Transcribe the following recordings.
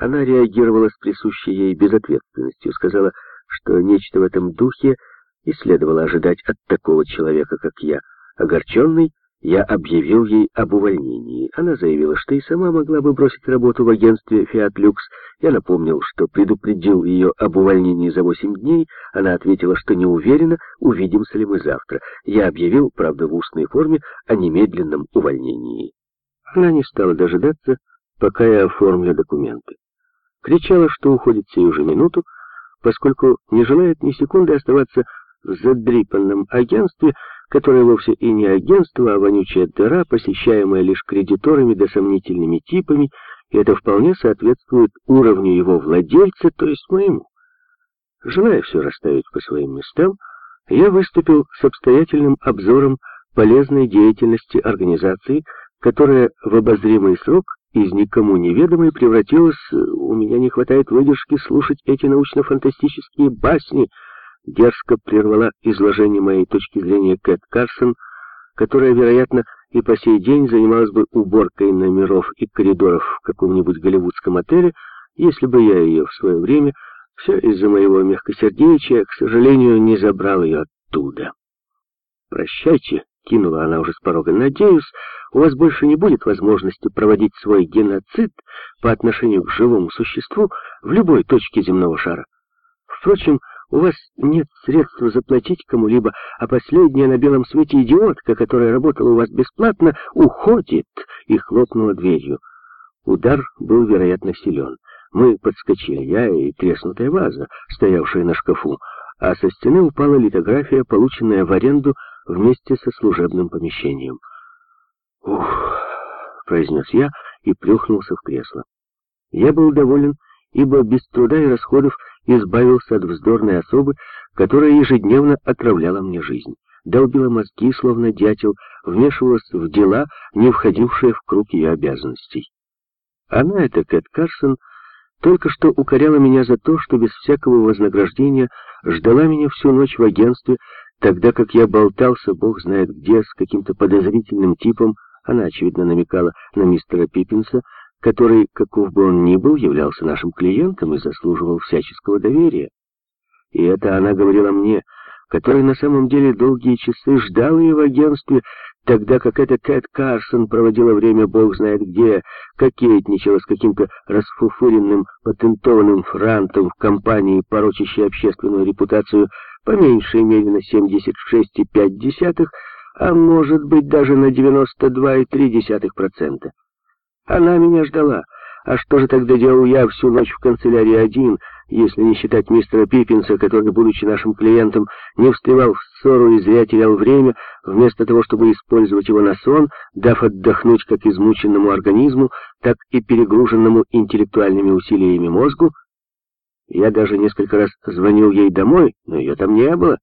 Она реагировала с присущей ей безответственностью, сказала, что нечто в этом духе и следовало ожидать от такого человека, как я. Огорченный, я объявил ей об увольнении. Она заявила, что и сама могла бы бросить работу в агентстве «Фиат Люкс». Я напомнил, что предупредил ее об увольнении за восемь дней. Она ответила, что не уверена, увидимся ли мы завтра. Я объявил, правда, в устной форме, о немедленном увольнении. Она не стала дожидаться, пока я оформлю документы кричала, что уходит сию же минуту, поскольку не желает ни секунды оставаться в задрипанном агентстве, которое вовсе и не агентство, а вонючая дыра, посещаемая лишь кредиторами да сомнительными типами, и это вполне соответствует уровню его владельца, то есть моему. Желая все расставить по своим местам, я выступил с обстоятельным обзором полезной деятельности организации, которая в обозримый срок из никому неведомой превратилась... У меня не хватает выдержки слушать эти научно-фантастические басни, дерзко прервала изложение моей точки зрения Кэт Карсон, которая, вероятно, и по сей день занималась бы уборкой номеров и коридоров в каком-нибудь голливудском отеле, если бы я ее в свое время, все из-за моего мягкосердечия, к сожалению, не забрал ее оттуда. «Прощайте», — кинула она уже с порога, — «надеюсь, у вас больше не будет возможности проводить свой геноцид по отношению к живому существу в любой точке земного шара. Впрочем, у вас нет средств заплатить кому-либо, а последняя на белом свете идиотка, которая работала у вас бесплатно, уходит и хлопнула дверью. Удар был, вероятно, силен. Мы подскочили, я и треснутая ваза, стоявшая на шкафу, а со стены упала литография, полученная в аренду вместе со служебным помещением. «Ух!» — произнес я и плюхнулся в кресло. Я был доволен, ибо без труда и расходов избавился от вздорной особы, которая ежедневно отравляла мне жизнь, долбила мозги, словно дятел, вмешивалась в дела, не входившие в круг ее обязанностей. Она, эта Кэт Карсон, только что укоряла меня за то, что без всякого вознаграждения ждала меня всю ночь в агентстве, тогда как я болтался, бог знает где, с каким-то подозрительным типом, она, очевидно, намекала на мистера Пиппинса, который, каков бы он ни был, являлся нашим клиентом и заслуживал всяческого доверия. И это она говорила мне, который на самом деле долгие часы ждал ее в агентстве, тогда как эта Кэт Карсон проводила время бог знает где, кокетничала с каким-то расфуфыренным патентованным франтом в компании, порочащей общественную репутацию по меньшей мере на 76,5%, а может быть даже на 92,3%. Она меня ждала. А что же тогда делал я всю ночь в канцелярии один, если не считать мистера Пиппинса, который, будучи нашим клиентом, не встревал в ссору и зря терял время, вместо того, чтобы использовать его на сон, дав отдохнуть как измученному организму, так и перегруженному интеллектуальными усилиями мозгу? Я даже несколько раз звонил ей домой, но ее там не было.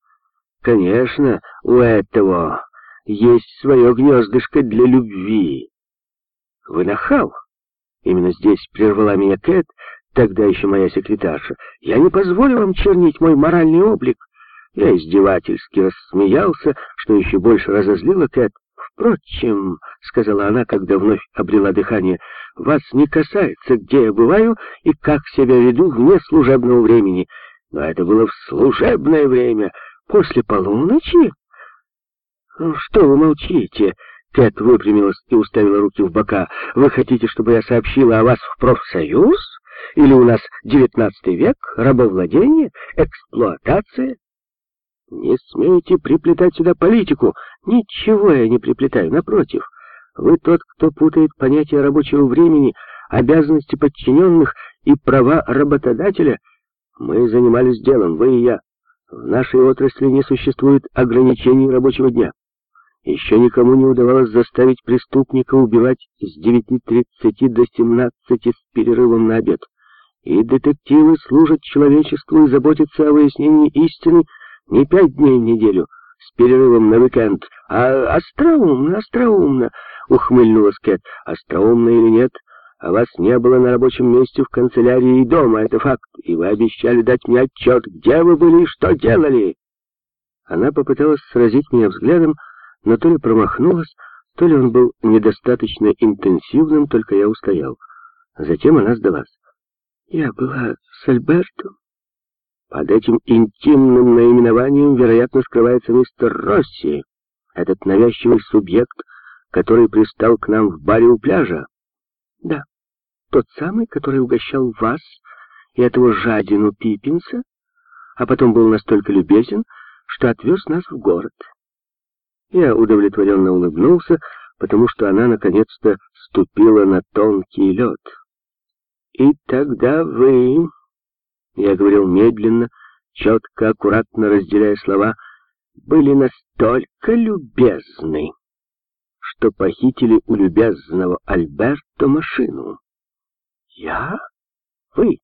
Конечно, у этого есть свое гнездышко для любви. Вы нахал. Именно здесь прервала меня Кэт, тогда еще моя секретарша. Я не позволю вам чернить мой моральный облик. Я издевательски рассмеялся, что еще больше разозлило Кэт. «Впрочем», — сказала она, когда вновь обрела дыхание, — «вас не касается, где я бываю и как себя веду вне служебного времени. Но это было в служебное время, после полуночи». «Ну, «Что вы молчите?» Кэт выпрямилась и уставила руки в бока. «Вы хотите, чтобы я сообщила о вас в профсоюз? Или у нас девятнадцатый век, рабовладение, эксплуатация?» «Не смейте приплетать сюда политику!» «Ничего я не приплетаю, напротив. Вы тот, кто путает понятия рабочего времени, обязанности подчиненных и права работодателя. Мы занимались делом, вы и я. В нашей отрасли не существует ограничений рабочего дня. Еще никому не удавалось заставить преступника убивать с 9.30 до 17 с перерывом на обед. И детективы служат человечеству и заботятся о выяснении истины не пять дней в неделю, с перерывом на уикенд, а остроумно, остроумно, ухмыльнулась Кэт. Остроумно или нет, а вас не было на рабочем месте в канцелярии и дома, это факт, и вы обещали дать мне отчет, где вы были и что делали. Она попыталась сразить меня взглядом, но то ли промахнулась, то ли он был недостаточно интенсивным, только я устоял. Затем она сдалась. Я была с Альбертом. Под этим интимным наименованием, вероятно, скрывается мистер Росси, этот навязчивый субъект, который пристал к нам в баре у пляжа. Да, тот самый, который угощал вас и этого жадину Пиппинса, а потом был настолько любезен, что отвез нас в город. Я удовлетворенно улыбнулся, потому что она наконец-то ступила на тонкий лед. И тогда вы, я говорил медленно, четко, аккуратно разделяя слова, были настолько любезны, что похитили у любезного Альберто машину. Я? Вы?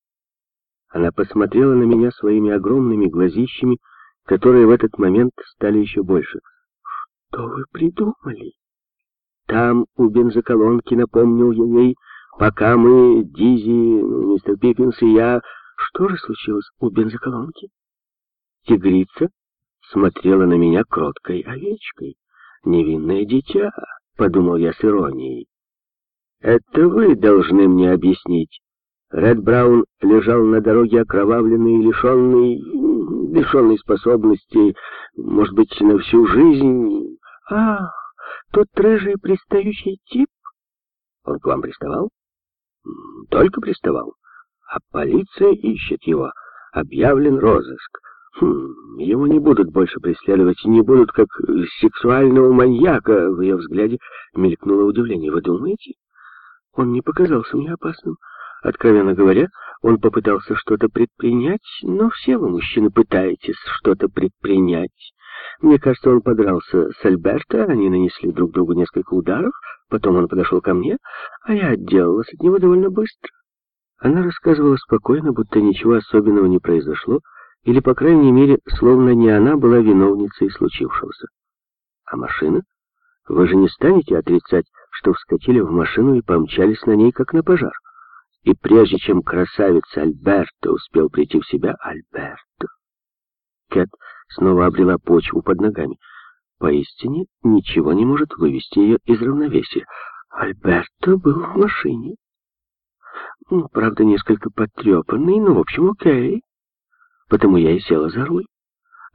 Она посмотрела на меня своими огромными глазищами, которые в этот момент стали еще больше. «Что вы придумали?» Там, у бензоколонки, напомнил я ей, пока мы, Дизи, мистер Пиппинс и я... Что же случилось у бензоколонки? Тигрица смотрела на меня кроткой овечкой. «Невинное дитя», — подумал я с иронией. «Это вы должны мне объяснить». Ред Браун лежал на дороге окровавленный лишенный... лишенный способностей, может быть, на всю жизнь. «Ах, тот рыжий пристающий тип?» «Он к вам приставал?» «Только приставал. А полиция ищет его. Объявлен розыск. Хм, его не будут больше преследовать, не будут как сексуального маньяка. В ее взгляде мелькнуло удивление. Вы думаете? Он не показался мне опасным. Откровенно говоря, он попытался что-то предпринять, но все вы, мужчины, пытаетесь что-то предпринять. Мне кажется, он подрался с Альберто, они нанесли друг другу несколько ударов, потом он подошел ко мне, а я отделалась от него довольно быстро. Она рассказывала спокойно, будто ничего особенного не произошло, или, по крайней мере, словно не она была виновницей случившегося. А машина? Вы же не станете отрицать, что вскочили в машину и помчались на ней, как на пожар. И прежде чем красавица Альберто успел прийти в себя, Альберто... Кэт снова обрела почву под ногами. Поистине, ничего не может вывести ее из равновесия. Альберто был в машине. Ну, правда, несколько потрепанный, но, в общем, окей. Потому я и села за руль.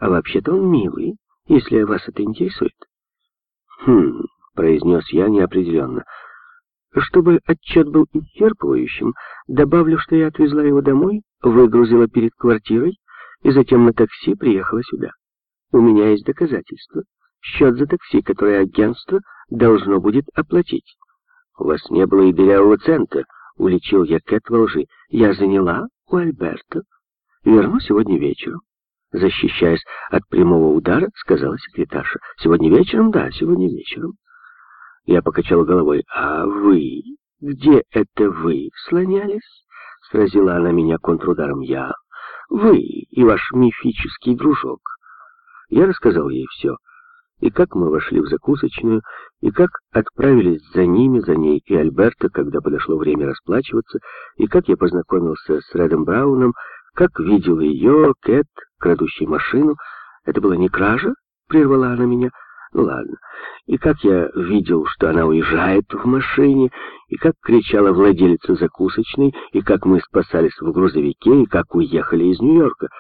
А вообще-то он милый, если вас это интересует. Хм, произнес я неопределенно. Чтобы отчет был исчерпывающим, добавлю, что я отвезла его домой, выгрузила перед квартирой и затем на такси приехала сюда. У меня есть доказательства. Счет за такси, которое агентство должно будет оплатить. У вас не было и белявого цента, уличил я Кэт во лжи. Я заняла у Альберта. Верну сегодня вечером. Защищаясь от прямого удара, сказала секретарша. Сегодня вечером? Да, сегодня вечером. Я покачал головой. А вы? Где это вы слонялись? Сразила она меня контрударом. Я. Вы и ваш мифический дружок. Я рассказал ей все. И как мы вошли в закусочную, и как отправились за ними, за ней и Альберто, когда подошло время расплачиваться, и как я познакомился с Редом Брауном, как видел ее, Кэт, крадущей машину. Это была не кража, прервала она меня. Ну ладно. И как я видел, что она уезжает в машине, и как кричала владелица закусочной, и как мы спасались в грузовике, и как уехали из Нью-Йорка —